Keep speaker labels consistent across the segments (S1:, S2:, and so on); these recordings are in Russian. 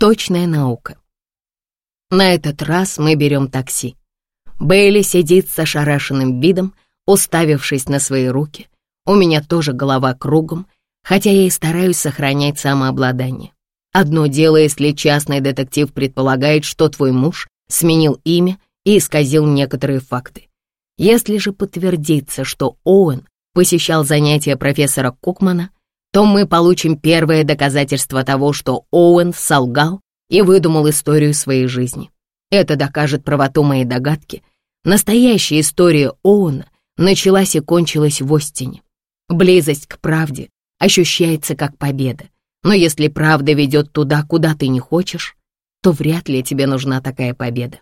S1: Точная наука. На этот раз мы берем такси. Бейли сидит с ошарашенным видом, уставившись на свои руки. У меня тоже голова кругом, хотя я и стараюсь сохранять самообладание. Одно дело, если частный детектив предполагает, что твой муж сменил имя и исказил некоторые факты. Если же подтвердится, что Оуэн посещал занятия профессора Кукмана, то мы получим первое доказательство того, что Оуэн солгал и выдумал историю своей жизни. Это докажет правоту моей догадки. Настоящая история Оуэна началась и кончилась в Остине. Близость к правде ощущается как победа. Но если правда ведет туда, куда ты не хочешь, то вряд ли тебе нужна такая победа.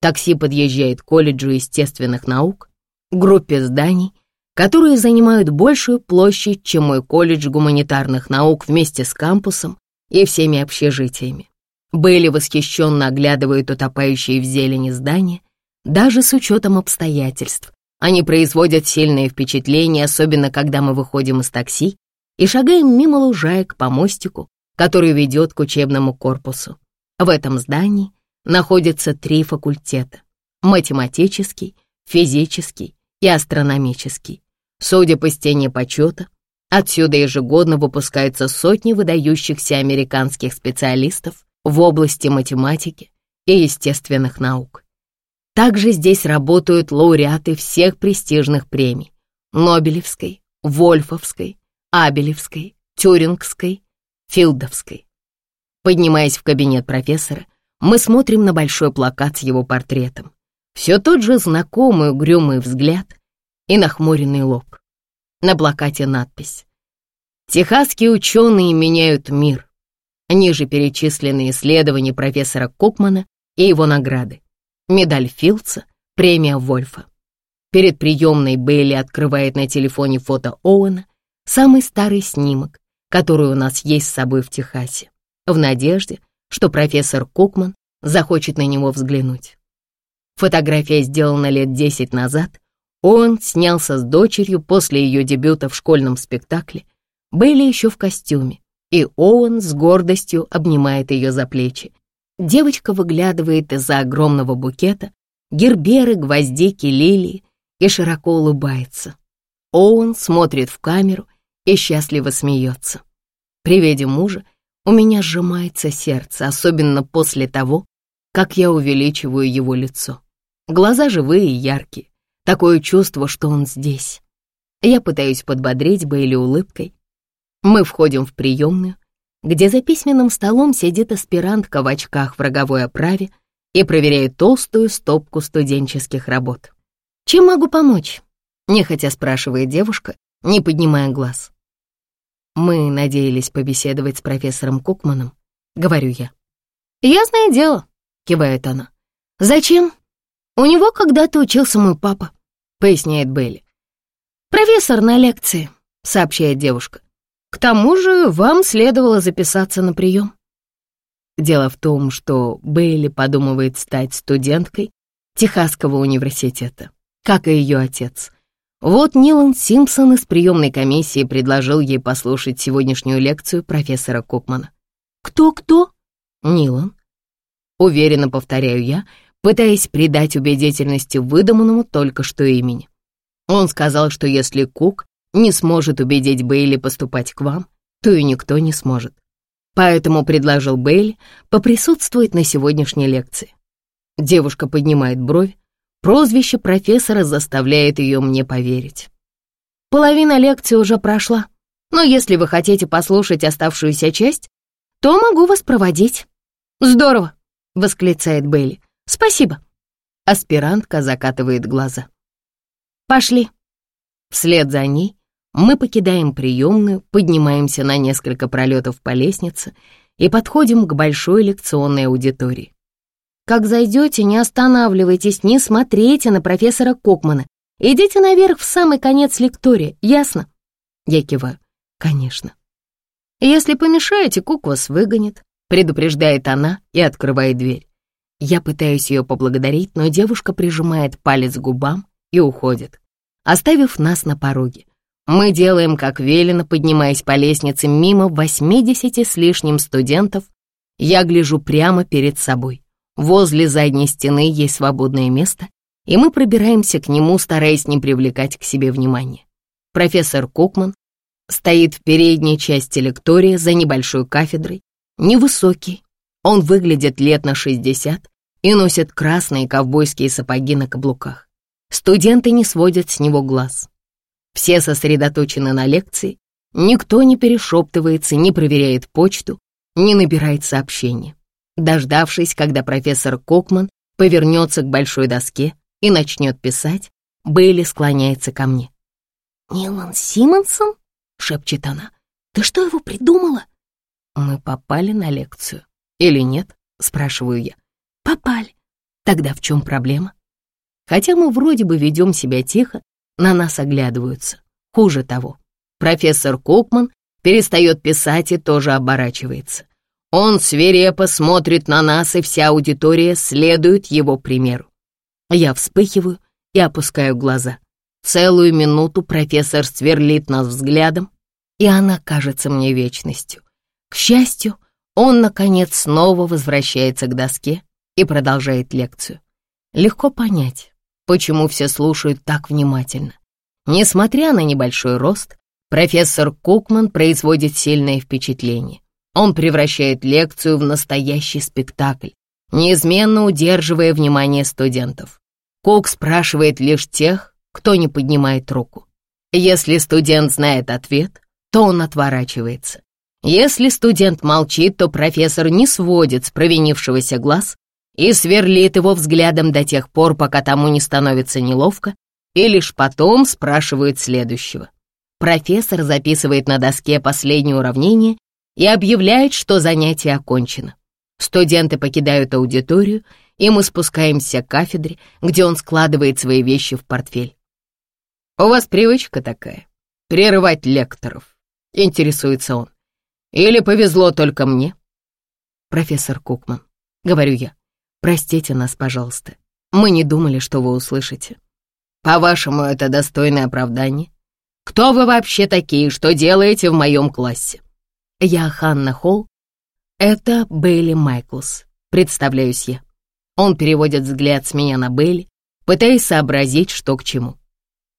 S1: Такси подъезжает к колледжу естественных наук, группе зданий, которые занимают большую площадь, чем мой колледж гуманитарных наук вместе с кампусом и всеми общежитиями. Бейли восхищенно оглядывает утопающие в зелени здания, даже с учетом обстоятельств. Они производят сильное впечатление, особенно когда мы выходим из такси и шагаем мимо лужаек по мостику, который ведет к учебному корпусу. В этом здании находятся три факультета — математический, физический и астрономический. Судя по стене почета, отсюда ежегодно выпускаются сотни выдающихся американских специалистов в области математики и естественных наук. Также здесь работают лауреаты всех престижных премий — Нобелевской, Вольфовской, Абелевской, Тюрингской, Филдовской. Поднимаясь в кабинет профессора, мы смотрим на большой плакат с его портретом. Все тот же знакомый угрюмый взгляд и нахмуренный лоб. На плакате надпись «Техасские ученые меняют мир». Ниже перечислены исследования профессора Кокмана и его награды. Медаль Филдса, премия Вольфа. Перед приемной Бейли открывает на телефоне фото Оуэна, самый старый снимок, который у нас есть с собой в Техасе, в надежде, что профессор Кукман захочет на него взглянуть. Фотография сделана лет десять назад. Он снялся с дочерью после ее дебюта в школьном спектакле. Бейли еще в костюме, и Оуэн с гордостью обнимает ее за плечи. Девочка выглядывает из-за огромного букета, герберы, гвоздики, лилии и широко улыбается. Оуэн смотрит в камеру и счастливо смеется. При виде мужа у меня сжимается сердце, особенно после того, как я увеличиваю его лицо. Глаза живые и яркие, такое чувство, что он здесь. Я пытаюсь подбодрить Бейли улыбкой. Мы входим в приемную, где за письменным столом сидит аспирантка в очках в роговой оправе и проверяет толстую стопку студенческих работ. «Чем могу помочь?» — нехотя спрашивает девушка, не поднимая глаз. Мы надеялись побеседовать с профессором Кукманом, говорю я. «Ясное дело», — кивает она. «Зачем? У него когда-то учился мой папа», — поясняет Белли. «Профессор на лекции», — сообщает девушка. «К тому же вам следовало записаться на прием». Дело в том, что Бейли подумывает стать студенткой Техасского университета, как и ее отец — вот Нилан Симпсон из приемной комиссии предложил ей послушать сегодняшнюю лекцию профессора Купмана. «Кто-кто?» «Нилан». Уверенно повторяю я, пытаясь придать убедительности выдуманному только что имени. Он сказал, что если Кук не сможет убедить Бейли поступать к вам, то и никто не сможет. Поэтому предложил Бейли поприсутствовать на сегодняшней лекции. Девушка поднимает бровь, Прозвище профессора заставляет ее мне поверить. Половина лекции уже прошла, но если вы хотите послушать оставшуюся часть, то могу вас проводить. Здорово, восклицает Бейли. Спасибо. Аспирантка закатывает глаза. Пошли. Вслед за ней мы покидаем приемную, поднимаемся на несколько пролетов по лестнице и подходим к большой лекционной аудитории. Как зайдете, не останавливайтесь, не смотрите на профессора Кокмана. Идите наверх в самый конец лектория, ясно? Я киваю. Конечно. Если помешаете, Кук вас выгонит, предупреждает она и открывает дверь. Я пытаюсь ее поблагодарить, но девушка прижимает палец к губам и уходит, оставив нас на пороге. Мы делаем, как велено, поднимаясь по лестнице мимо 80 с лишним студентов Я гляжу прямо перед собой. Возле задней стены есть свободное место, и мы пробираемся к нему, стараясь не привлекать к себе внимания. Профессор Кукман стоит в передней части лектория за небольшой кафедрой, невысокий, он выглядит лет на 60 и носит красные ковбойские сапоги на каблуках. Студенты не сводят с него глаз. Все сосредоточены на лекции, никто не перешептывается, не проверяет почту, не набирает сообщения. Дождавшись, когда профессор Кокман повернется к большой доске и начнет писать, Бейли склоняется ко мне. «Нилан Симонсон?» — шепчет она. «Ты что его придумала?» Мы попали на лекцию. «Или нет?» — спрашиваю я. «Попали. Тогда в чем проблема?» Хотя мы вроде бы ведем себя тихо, на нас оглядываются. Хуже того, профессор Купман перестает писать и тоже оборачивается. Он свирепо смотрит на нас, и вся аудитория следует его примеру. Я вспыхиваю и опускаю глаза. Целую минуту профессор сверлит нас взглядом, и она кажется мне вечностью. К счастью, он, наконец, снова возвращается к доске и продолжает лекцию. Легко понять, почему все слушают так внимательно. Несмотря на небольшой рост, профессор Кукман производит сильное впечатление. Он превращает лекцию в настоящий спектакль, неизменно удерживая внимание студентов. Кук спрашивает лишь тех, кто не поднимает руку. Если студент знает ответ, то он отворачивается. Если студент молчит, то профессор не сводит с провинившегося глаз и сверлит его взглядом до тех пор, пока тому не становится неловко, и лишь потом спрашивает следующего. Профессор записывает на доске последнее уравнение и объявляет, что занятие окончено. Студенты покидают аудиторию, и мы спускаемся к кафедре, где он складывает свои вещи в портфель. «У вас привычка такая — прерывать лекторов», — интересуется он. Или повезло только мне? Профессор Кукман, говорю я, простите нас, пожалуйста. Мы не думали, что вы услышите. По-вашему, это достойное оправдание? Кто вы вообще такие, что делаете в моем классе? Я Ханна Холл. Это Бейли Майклс, представляюсь я. Он переводит взгляд с меня на Бейли, пытаясь сообразить, что к чему.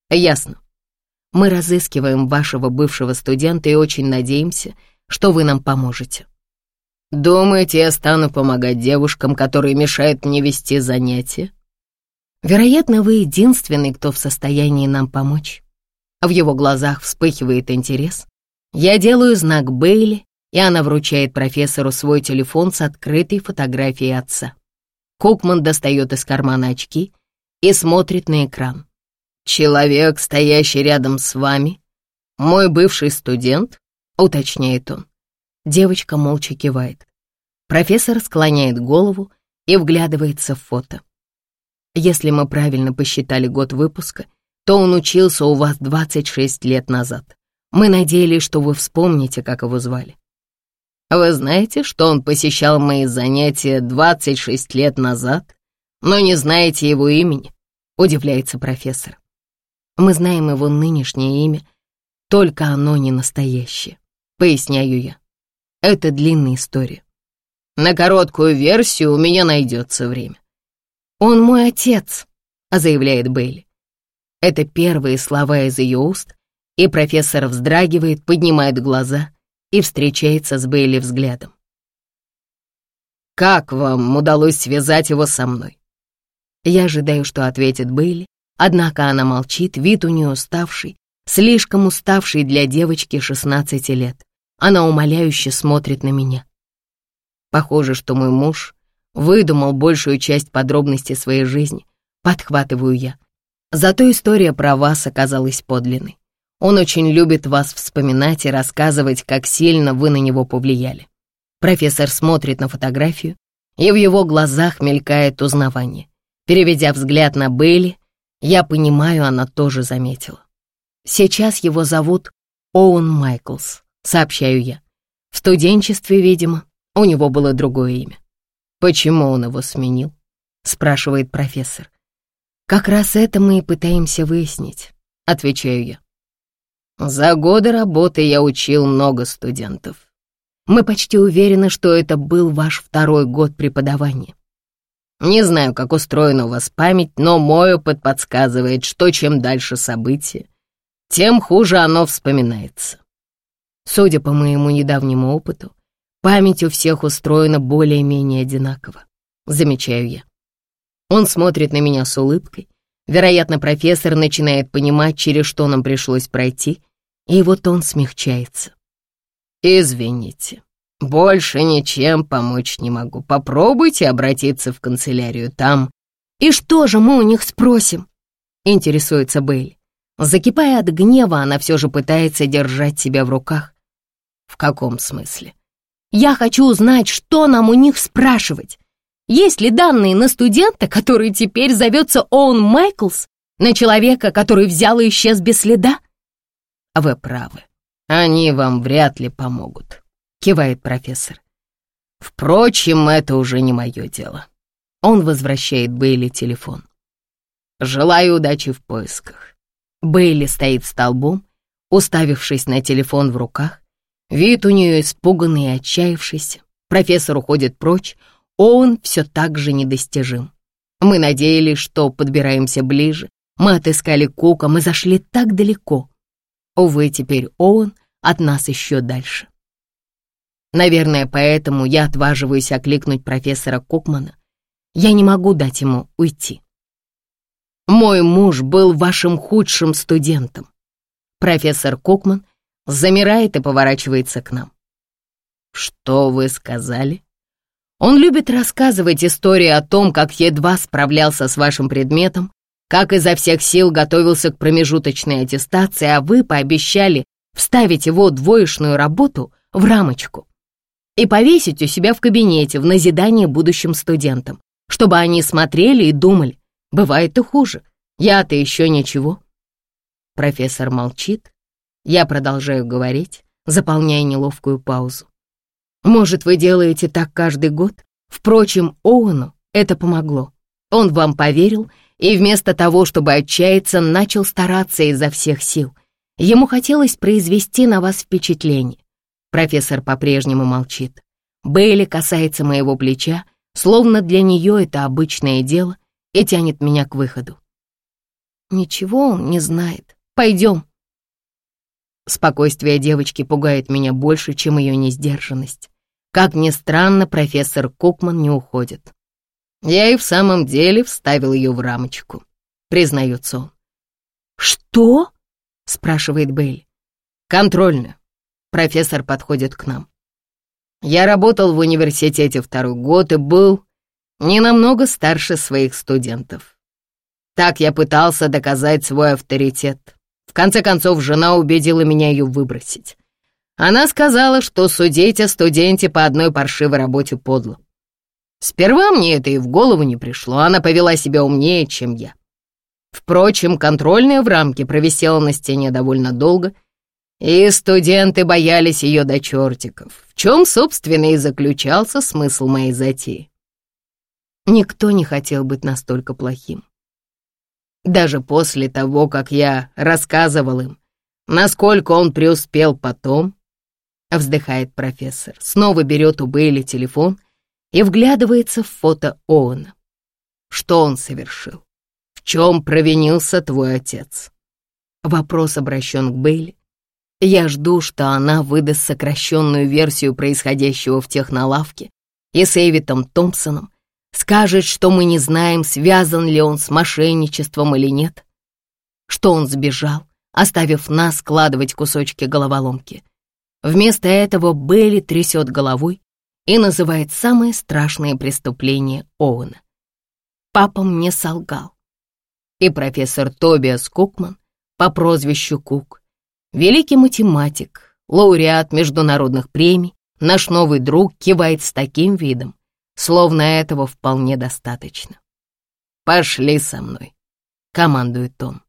S1: Ясно. Мы разыскиваем вашего бывшего студента и очень надеемся, что вы нам поможете. Думаете, я стану помогать девушкам, которые мешают мне вести занятия? Вероятно, вы единственный, кто в состоянии нам помочь. В его глазах вспыхивает интерес. Я делаю знак Бейли, и она вручает профессору свой телефон с открытой фотографией отца. Кукман достает из кармана очки и смотрит на экран. «Человек, стоящий рядом с вами, мой бывший студент?» — уточняет он. Девочка молча кивает. Профессор склоняет голову и вглядывается в фото. Если мы правильно посчитали год выпуска, то он учился у вас 26 лет назад. Мы надеялись, что вы вспомните, как его звали. Вы знаете, что он посещал мои занятия 26 лет назад, но не знаете его имени? Удивляется профессор. Мы знаем его нынешнее имя, только оно не настоящее поясняю я. Это длинная история. На короткую версию у меня найдется время. Он мой отец, заявляет Бейли. Это первые слова из ее уст, и профессор вздрагивает, поднимает глаза и встречается с Бейли взглядом. «Как вам удалось связать его со мной?» Я ожидаю, что ответит Бейли, однако она молчит, вид у нее уставший, слишком уставший для девочки 16 лет. Она умоляюще смотрит на меня. Похоже, что мой муж выдумал большую часть подробностей своей жизни, подхватываю я. Зато история про вас оказалась подлинной. Он очень любит вас вспоминать и рассказывать, как сильно вы на него повлияли. Профессор смотрит на фотографию, и в его глазах мелькает узнавание. Переведя взгляд на Бейли, я понимаю, она тоже заметила. Сейчас его зовут Оуэн Майклс. Сообщаю я. В студенчестве, видимо, у него было другое имя. Почему он его сменил? Спрашивает профессор. Как раз это мы и пытаемся выяснить, отвечаю я. За годы работы я учил много студентов. Мы почти уверены, что это был ваш второй год преподавания. Не знаю, как устроена у вас память, но мой опыт подсказывает, что чем дальше события, тем хуже оно вспоминается. Судя по моему недавнему опыту, память у всех устроена более-менее одинаково, замечаю я. Он смотрит на меня с улыбкой. Вероятно, профессор начинает понимать, через что нам пришлось пройти, и вот он смягчается. «Извините, больше ничем помочь не могу. Попробуйте обратиться в канцелярию там». «И что же мы у них спросим?» — интересуется Бейли. Закипая от гнева, она все же пытается держать себя в руках. В каком смысле? Я хочу узнать, что нам у них спрашивать. Есть ли данные на студента, который теперь зовется Оуэн Майклс, на человека, который взял и исчез без следа? Вы правы. Они вам вряд ли помогут, кивает профессор. Впрочем, это уже не мое дело. Он возвращает Бейли телефон. Желаю удачи в поисках. Бейли стоит столбом, уставившись на телефон в руках. Вид у нее испуганный и отчаявшийся. Профессор уходит прочь, Оуэн все так же недостижим. Мы надеялись, что подбираемся ближе. Мы отыскали Кука, мы зашли так далеко. Увы, теперь Оуэн от нас еще дальше. Наверное, поэтому я отваживаюсь окликнуть профессора Кукмана. Я не могу дать ему уйти. Мой муж был вашим худшим студентом. Профессор Кукман замирает и поворачивается к нам. Что вы сказали? Он любит рассказывать истории о том, как едва справлялся с вашим предметом, как изо всех сил готовился к промежуточной аттестации, а вы пообещали вставить его двоечную работу в рамочку и повесить у себя в кабинете в назидание будущим студентам, чтобы они смотрели и думали, бывает и хуже, я-то еще ничего. Профессор молчит, я продолжаю говорить, заполняя неловкую паузу. Может, вы делаете так каждый год? Впрочем, Оуэну это помогло. Он вам поверил и вместо того, чтобы отчаяться, начал стараться изо всех сил. Ему хотелось произвести на вас впечатление. Профессор по-прежнему молчит. Бейли касается моего плеча, словно для нее это обычное дело, и тянет меня к выходу. Ничего он не знает. Пойдем. Спокойствие девочки пугает меня больше, чем ее несдержанность. Как ни странно, профессор Кукман не уходит. Я и в самом деле вставил ее в рамочку, признается он. «Что?» — спрашивает Бейли. «Контрольную». Профессор подходит к нам. Я работал в университете второй год и был не намного старше своих студентов. Так я пытался доказать свой авторитет. В конце концов, жена убедила меня ее выбросить. Она сказала, что судить о студенте по одной паршивой работе подло. Сперва мне это и в голову не пришло, она повела себя умнее, чем я. Впрочем, контрольная в рамке провисела на стене довольно долго, и студенты боялись ее до чертиков, в чем, собственно, и заключался смысл моей затеи. Никто не хотел быть настолько плохим. Даже после того, как я рассказывал им, насколько он преуспел потом, Вздыхает профессор, снова берет у Бейли телефон и вглядывается в фото Оуэна. Что он совершил? В чем провинился твой отец? Вопрос обращен к Бейли. Я жду, что она выдаст сокращенную версию происходящего в технолавке и с Эвитом Томпсоном, скажет, что мы не знаем, связан ли он с мошенничеством или нет, что он сбежал, оставив нас складывать кусочки головоломки. Вместо этого Белли трясет головой и называет самое страшное преступление Оуэна. Папа мне солгал. И профессор Тобиас Кукман по прозвищу Кук, великий математик, лауреат международных премий, наш новый друг кивает с таким видом, словно этого вполне достаточно. «Пошли со мной», — командует он.